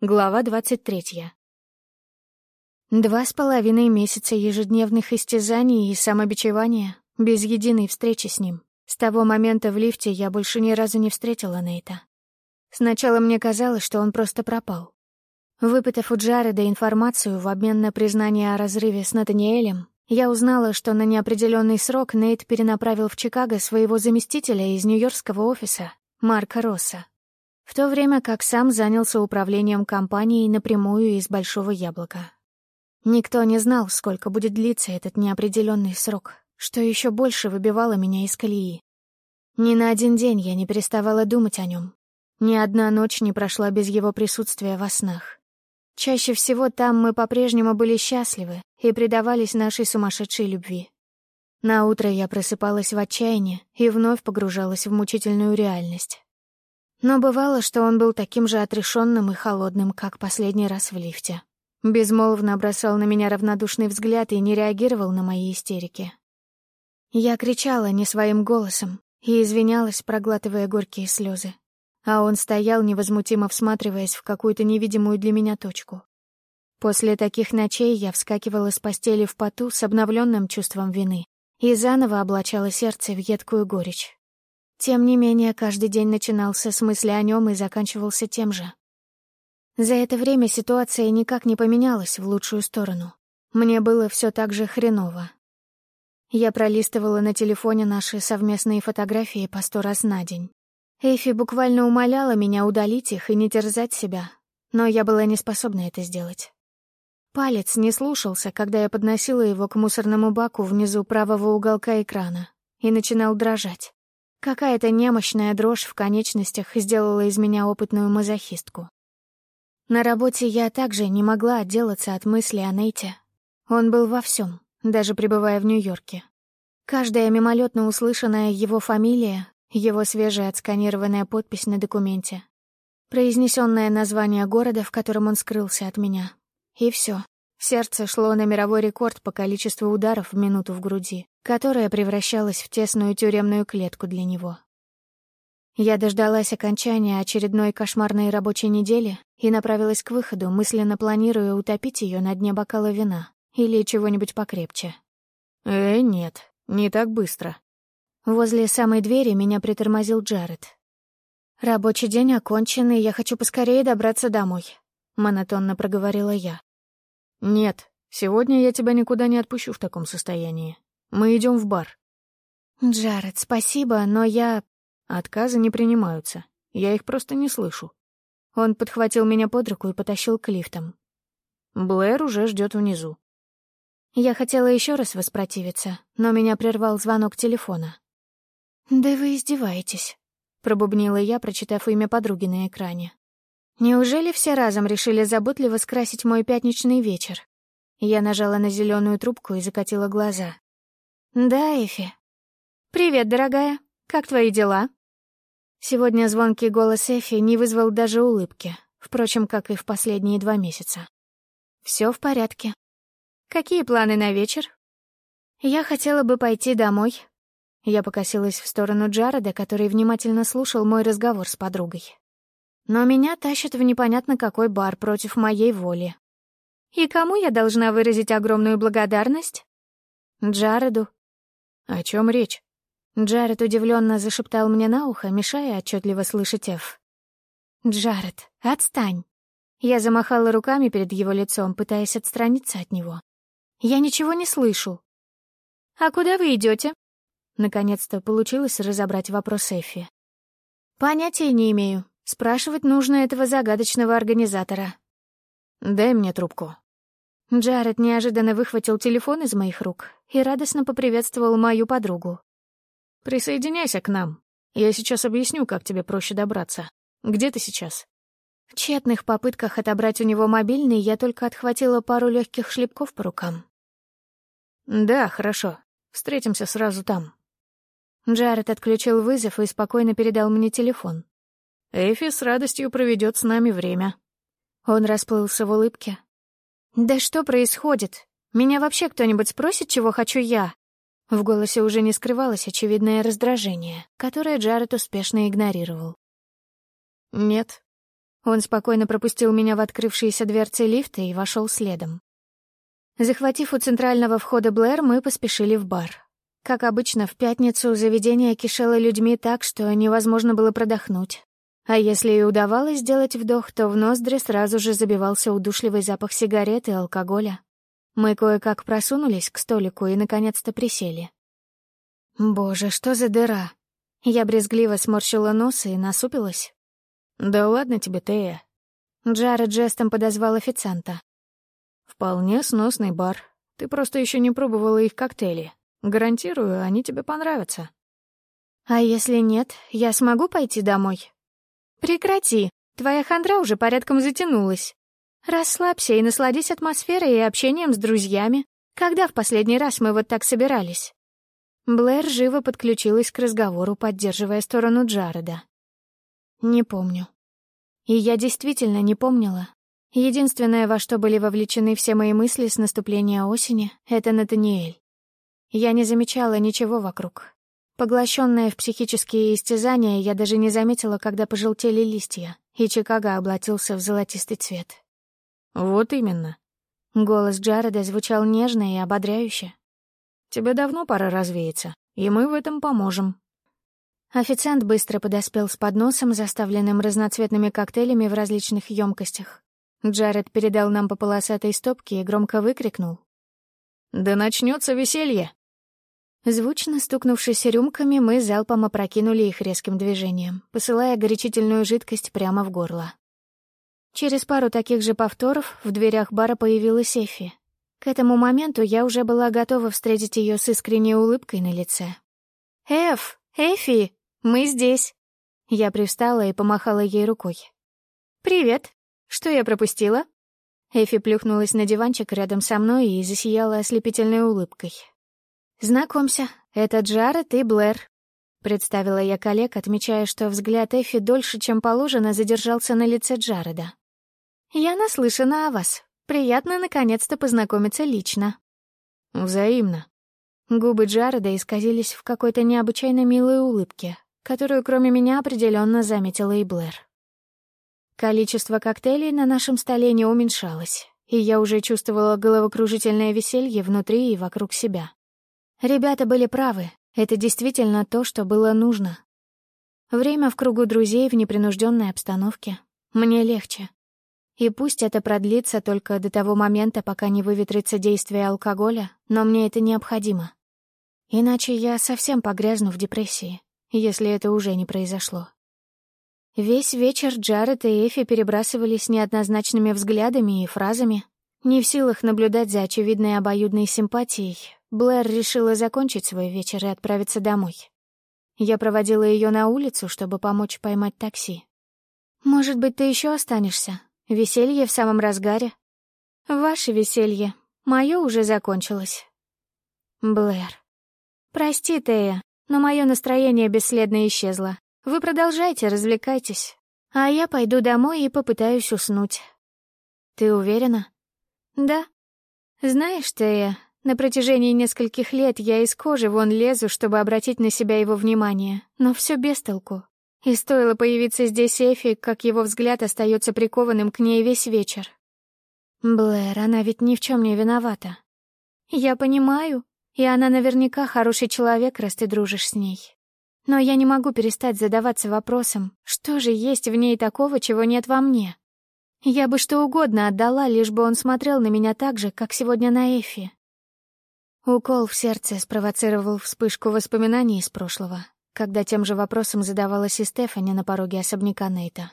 Глава двадцать третья. Два с половиной месяца ежедневных истязаний и самобичевания, без единой встречи с ним. С того момента в лифте я больше ни разу не встретила Нейта. Сначала мне казалось, что он просто пропал. Выпытав у Джареда информацию в обмен на признание о разрыве с Натаниэлем, я узнала, что на неопределенный срок Нейт перенаправил в Чикаго своего заместителя из нью-йоркского офиса, Марка Росса в то время как сам занялся управлением компанией напрямую из Большого Яблока. Никто не знал, сколько будет длиться этот неопределенный срок, что еще больше выбивало меня из колеи. Ни на один день я не переставала думать о нем. Ни одна ночь не прошла без его присутствия во снах. Чаще всего там мы по-прежнему были счастливы и предавались нашей сумасшедшей любви. На утро я просыпалась в отчаянии и вновь погружалась в мучительную реальность. Но бывало, что он был таким же отрешенным и холодным, как последний раз в лифте. Безмолвно бросал на меня равнодушный взгляд и не реагировал на мои истерики. Я кричала не своим голосом и извинялась, проглатывая горькие слезы. А он стоял, невозмутимо всматриваясь в какую-то невидимую для меня точку. После таких ночей я вскакивала с постели в поту с обновленным чувством вины и заново облачала сердце в едкую горечь. Тем не менее, каждый день начинался с мысли о нем и заканчивался тем же. За это время ситуация никак не поменялась в лучшую сторону. Мне было все так же хреново. Я пролистывала на телефоне наши совместные фотографии по сто раз на день. Эйфи буквально умоляла меня удалить их и не терзать себя, но я была не способна это сделать. Палец не слушался, когда я подносила его к мусорному баку внизу правого уголка экрана и начинал дрожать. Какая-то немощная дрожь в конечностях сделала из меня опытную мазохистку. На работе я также не могла отделаться от мысли о Нейте. Он был во всем, даже пребывая в Нью-Йорке. Каждая мимолетно услышанная его фамилия, его свежая отсканированная подпись на документе, произнесенное название города, в котором он скрылся от меня. И все. Сердце шло на мировой рекорд по количеству ударов в минуту в груди, которая превращалась в тесную тюремную клетку для него. Я дождалась окончания очередной кошмарной рабочей недели и направилась к выходу, мысленно планируя утопить ее на дне бокала вина или чего-нибудь покрепче. «Э, нет, не так быстро». Возле самой двери меня притормозил Джаред. «Рабочий день окончен, и я хочу поскорее добраться домой», — монотонно проговорила я. «Нет, сегодня я тебя никуда не отпущу в таком состоянии. Мы идем в бар». «Джаред, спасибо, но я...» «Отказы не принимаются. Я их просто не слышу». Он подхватил меня под руку и потащил к лифтам. Блэр уже ждет внизу. Я хотела еще раз воспротивиться, но меня прервал звонок телефона. «Да вы издеваетесь», — пробубнила я, прочитав имя подруги на экране. Неужели все разом решили заботливо скрасить мой пятничный вечер? Я нажала на зеленую трубку и закатила глаза. «Да, Эфи». «Привет, дорогая. Как твои дела?» Сегодня звонкий голос Эфи не вызвал даже улыбки, впрочем, как и в последние два месяца. Все в порядке. Какие планы на вечер?» «Я хотела бы пойти домой». Я покосилась в сторону Джареда, который внимательно слушал мой разговор с подругой но меня тащат в непонятно какой бар против моей воли. И кому я должна выразить огромную благодарность? Джареду. О чем речь? Джаред удивленно зашептал мне на ухо, мешая отчетливо слышать Эф. «Джаред, отстань!» Я замахала руками перед его лицом, пытаясь отстраниться от него. «Я ничего не слышу». «А куда вы идете? Наконец-то получилось разобрать вопрос Эфи. «Понятия не имею. Спрашивать нужно этого загадочного организатора. «Дай мне трубку». Джаред неожиданно выхватил телефон из моих рук и радостно поприветствовал мою подругу. «Присоединяйся к нам. Я сейчас объясню, как тебе проще добраться. Где ты сейчас?» В тщетных попытках отобрать у него мобильный я только отхватила пару легких шлепков по рукам. «Да, хорошо. Встретимся сразу там». Джаред отключил вызов и спокойно передал мне телефон. Эфи с радостью проведет с нами время». Он расплылся в улыбке. «Да что происходит? Меня вообще кто-нибудь спросит, чего хочу я?» В голосе уже не скрывалось очевидное раздражение, которое Джаред успешно игнорировал. «Нет». Он спокойно пропустил меня в открывшиеся дверцы лифта и вошел следом. Захватив у центрального входа Блэр, мы поспешили в бар. Как обычно, в пятницу заведение кишело людьми так, что невозможно было продохнуть. А если и удавалось сделать вдох, то в ноздри сразу же забивался удушливый запах сигарет и алкоголя. Мы кое-как просунулись к столику и, наконец-то, присели. Боже, что за дыра! Я брезгливо сморщила нос и насупилась. «Да ладно тебе, Тея». Джаред жестом подозвал официанта. «Вполне сносный бар. Ты просто еще не пробовала их коктейли. Гарантирую, они тебе понравятся». «А если нет, я смогу пойти домой?» «Прекрати, твоя хандра уже порядком затянулась. Расслабься и насладись атмосферой и общением с друзьями. Когда в последний раз мы вот так собирались?» Блэр живо подключилась к разговору, поддерживая сторону Джареда. Не помню. И я действительно не помнила. Единственное, во что были вовлечены все мои мысли с наступления осени, — это Натаниэль. Я не замечала ничего вокруг. Поглощенная в психические истязания, я даже не заметила, когда пожелтели листья, и Чикаго облатился в золотистый цвет. «Вот именно». Голос Джареда звучал нежно и ободряюще. «Тебе давно пора развеяться, и мы в этом поможем. Официант быстро подоспел с подносом, заставленным разноцветными коктейлями в различных емкостях. Джаред передал нам по полосатой стопке и громко выкрикнул. «Да начнется веселье!» Звучно стукнувшись рюмками, мы залпом опрокинули их резким движением, посылая горячительную жидкость прямо в горло. Через пару таких же повторов в дверях бара появилась Эфи. К этому моменту я уже была готова встретить ее с искренней улыбкой на лице. «Эф! Эфи!» Мы здесь». Я привстала и помахала ей рукой. «Привет. Что я пропустила?» Эфи плюхнулась на диванчик рядом со мной и засияла ослепительной улыбкой. «Знакомься, это Джаред и Блэр», — представила я коллег, отмечая, что взгляд Эфи дольше, чем положено, задержался на лице Джареда. «Я наслышана о вас. Приятно, наконец-то, познакомиться лично». «Взаимно». Губы Джареда исказились в какой-то необычайно милой улыбке, которую кроме меня определенно заметила и Блэр. Количество коктейлей на нашем столе не уменьшалось, и я уже чувствовала головокружительное веселье внутри и вокруг себя. Ребята были правы, это действительно то, что было нужно. Время в кругу друзей в непринужденной обстановке. Мне легче. И пусть это продлится только до того момента, пока не выветрится действие алкоголя, но мне это необходимо. Иначе я совсем погрязну в депрессии если это уже не произошло. Весь вечер Джаред и Эфи перебрасывались неоднозначными взглядами и фразами. Не в силах наблюдать за очевидной обоюдной симпатией, Блэр решила закончить свой вечер и отправиться домой. Я проводила ее на улицу, чтобы помочь поймать такси. «Может быть, ты еще останешься? Веселье в самом разгаре?» «Ваше веселье. Мое уже закончилось». «Блэр». «Прости, Тея, но мое настроение бесследно исчезло. Вы продолжайте, развлекайтесь. А я пойду домой и попытаюсь уснуть. Ты уверена? Да. Знаешь, Тея, на протяжении нескольких лет я из кожи вон лезу, чтобы обратить на себя его внимание, но все без толку. И стоило появиться здесь Эфи, как его взгляд остается прикованным к ней весь вечер. Блэр, она ведь ни в чем не виновата. Я понимаю, и она наверняка хороший человек, раз ты дружишь с ней. Но я не могу перестать задаваться вопросом, что же есть в ней такого, чего нет во мне? Я бы что угодно отдала, лишь бы он смотрел на меня так же, как сегодня на Эфи. Укол в сердце спровоцировал вспышку воспоминаний из прошлого, когда тем же вопросом задавалась и Стефани на пороге особняка Нейта.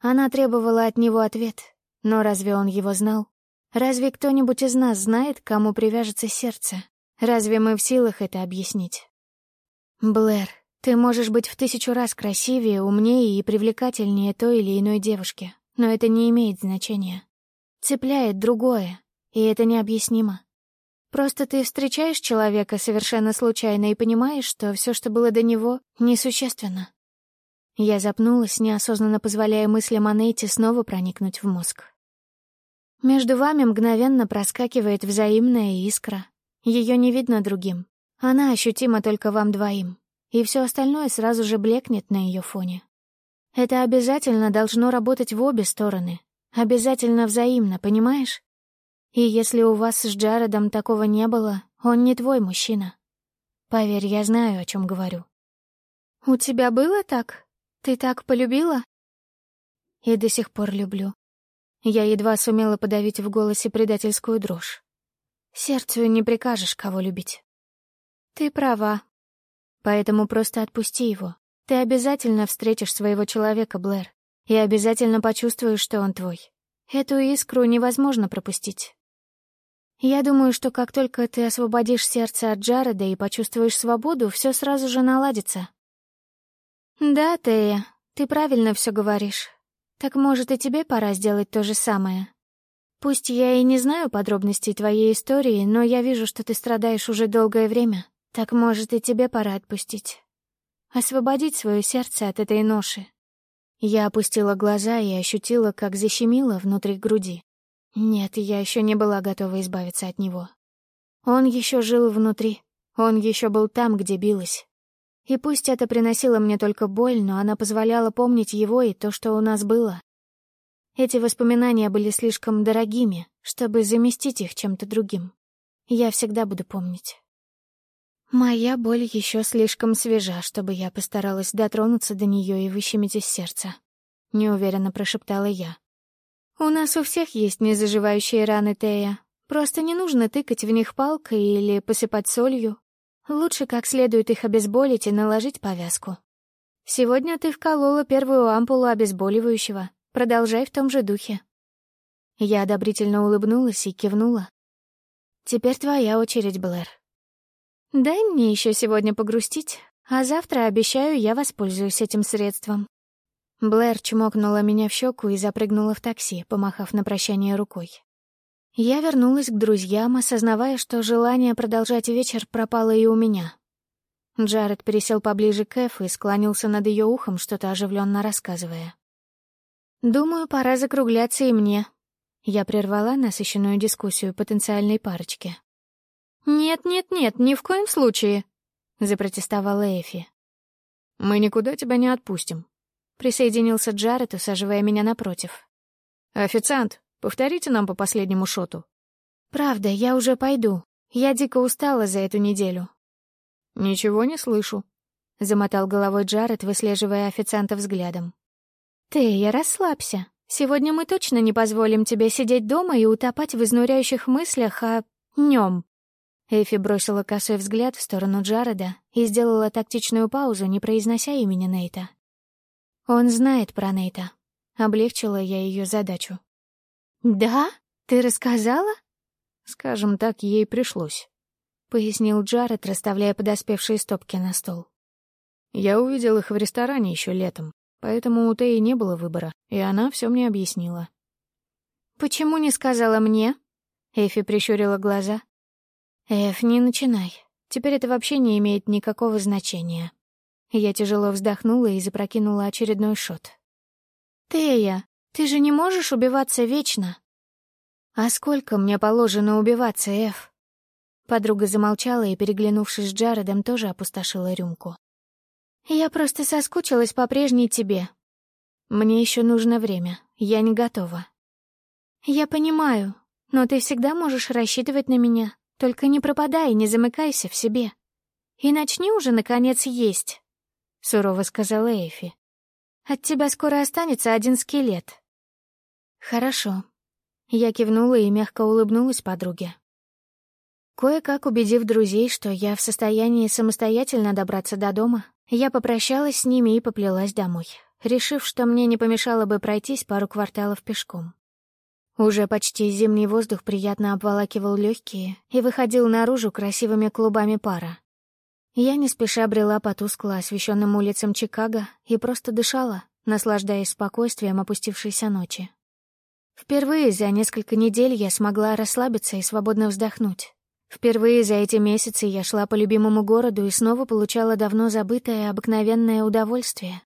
Она требовала от него ответ, но разве он его знал? Разве кто-нибудь из нас знает, кому привяжется сердце? Разве мы в силах это объяснить? Блэр, ты можешь быть в тысячу раз красивее, умнее и привлекательнее той или иной девушки, но это не имеет значения. Цепляет другое, и это необъяснимо. Просто ты встречаешь человека совершенно случайно и понимаешь, что все, что было до него, несущественно. Я запнулась, неосознанно позволяя мыслям о Нейте снова проникнуть в мозг. Между вами мгновенно проскакивает взаимная искра, ее не видно другим. Она ощутима только вам двоим, и все остальное сразу же блекнет на ее фоне. Это обязательно должно работать в обе стороны. Обязательно взаимно, понимаешь? И если у вас с Джаредом такого не было, он не твой мужчина. Поверь, я знаю, о чем говорю. У тебя было так? Ты так полюбила? И до сих пор люблю. Я едва сумела подавить в голосе предательскую дрожь. Сердцу не прикажешь, кого любить. Ты права. Поэтому просто отпусти его. Ты обязательно встретишь своего человека, Блэр, и обязательно почувствуешь, что он твой. Эту искру невозможно пропустить. Я думаю, что как только ты освободишь сердце от Джареда и почувствуешь свободу, все сразу же наладится. Да, Тея, ты правильно все говоришь. Так может и тебе пора сделать то же самое. Пусть я и не знаю подробностей твоей истории, но я вижу, что ты страдаешь уже долгое время. Так может и тебе пора отпустить. Освободить свое сердце от этой ноши. Я опустила глаза и ощутила, как защемило внутри груди. Нет, я еще не была готова избавиться от него. Он еще жил внутри, он еще был там, где билась. И пусть это приносило мне только боль, но она позволяла помнить его и то, что у нас было. Эти воспоминания были слишком дорогими, чтобы заместить их чем-то другим. Я всегда буду помнить. Моя боль еще слишком свежа, чтобы я постаралась дотронуться до нее и выщемить из сердца. Неуверенно прошептала я. «У нас у всех есть незаживающие раны, Тея. Просто не нужно тыкать в них палкой или посыпать солью. Лучше как следует их обезболить и наложить повязку. Сегодня ты вколола первую ампулу обезболивающего. Продолжай в том же духе». Я одобрительно улыбнулась и кивнула. «Теперь твоя очередь, Блэр». «Дай мне еще сегодня погрустить, а завтра, обещаю, я воспользуюсь этим средством. Блэр чмокнула меня в щеку и запрыгнула в такси, помахав на прощание рукой. Я вернулась к друзьям, осознавая, что желание продолжать вечер пропало и у меня. Джаред пересел поближе к Эф и склонился над ее ухом, что-то оживленно рассказывая. «Думаю, пора закругляться и мне». Я прервала насыщенную дискуссию потенциальной парочки. «Нет-нет-нет, ни в коем случае», — запротестовала Эфи. «Мы никуда тебя не отпустим», Присоединился Джаред, усаживая меня напротив. «Официант, повторите нам по последнему шоту». «Правда, я уже пойду. Я дико устала за эту неделю». «Ничего не слышу», — замотал головой Джаред, выслеживая официанта взглядом. «Ты, я расслабься. Сегодня мы точно не позволим тебе сидеть дома и утопать в изнуряющих мыслях о... нем». Эфи бросила косой взгляд в сторону Джареда и сделала тактичную паузу, не произнося имени Нейта. Он знает про Нейта. Облегчила я ее задачу. «Да? Ты рассказала?» «Скажем так, ей пришлось», — пояснил Джаред, расставляя подоспевшие стопки на стол. «Я увидел их в ресторане еще летом, поэтому у Теи не было выбора, и она все мне объяснила». «Почему не сказала мне?» Эфи прищурила глаза. «Эф, не начинай. Теперь это вообще не имеет никакого значения. Я тяжело вздохнула и запрокинула очередной шот. «Тея, ты же не можешь убиваться вечно?» «А сколько мне положено убиваться, Эф?» Подруга замолчала и, переглянувшись с Джаредом, тоже опустошила рюмку. «Я просто соскучилась по прежней тебе. Мне еще нужно время, я не готова». «Я понимаю, но ты всегда можешь рассчитывать на меня, только не пропадай и не замыкайся в себе. И начни уже, наконец, есть». — сурово сказала Эйфи. «От тебя скоро останется один скелет». «Хорошо». Я кивнула и мягко улыбнулась подруге. Кое-как убедив друзей, что я в состоянии самостоятельно добраться до дома, я попрощалась с ними и поплелась домой, решив, что мне не помешало бы пройтись пару кварталов пешком. Уже почти зимний воздух приятно обволакивал легкие и выходил наружу красивыми клубами пара. Я не спеша брела по тускло освещенным улицам Чикаго и просто дышала, наслаждаясь спокойствием опустившейся ночи. Впервые за несколько недель я смогла расслабиться и свободно вздохнуть. Впервые за эти месяцы я шла по любимому городу и снова получала давно забытое обыкновенное удовольствие.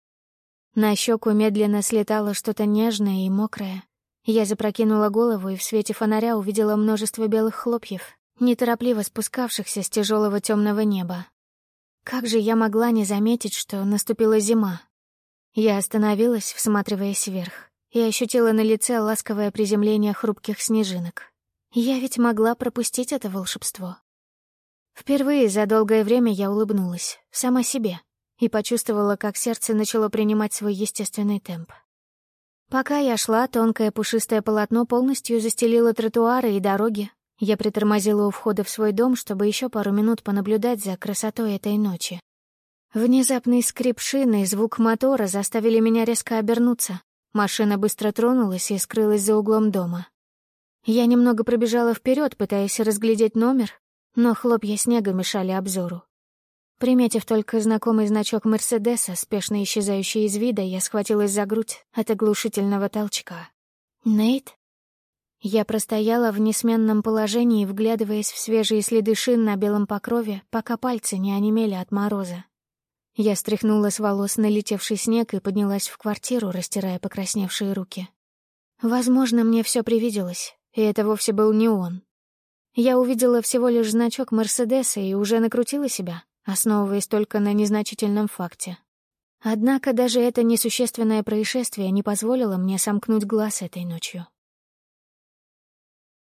На щеку медленно слетало что-то нежное и мокрое. Я запрокинула голову и в свете фонаря увидела множество белых хлопьев, неторопливо спускавшихся с тяжелого темного неба. Как же я могла не заметить, что наступила зима? Я остановилась, всматриваясь вверх, и ощутила на лице ласковое приземление хрупких снежинок. Я ведь могла пропустить это волшебство. Впервые за долгое время я улыбнулась, сама себе, и почувствовала, как сердце начало принимать свой естественный темп. Пока я шла, тонкое пушистое полотно полностью застелило тротуары и дороги. Я притормозила у входа в свой дом, чтобы еще пару минут понаблюдать за красотой этой ночи. Внезапный скрип шины и звук мотора заставили меня резко обернуться. Машина быстро тронулась и скрылась за углом дома. Я немного пробежала вперед, пытаясь разглядеть номер, но хлопья снега мешали обзору. Приметив только знакомый значок Мерседеса, спешно исчезающий из вида, я схватилась за грудь от оглушительного толчка. «Нейт?» Я простояла в несменном положении, вглядываясь в свежие следы шин на белом покрове, пока пальцы не онемели от мороза. Я стряхнула с волос налетевший снег и поднялась в квартиру, растирая покрасневшие руки. Возможно, мне все привиделось, и это вовсе был не он. Я увидела всего лишь значок Мерседеса и уже накрутила себя, основываясь только на незначительном факте. Однако даже это несущественное происшествие не позволило мне сомкнуть глаз этой ночью.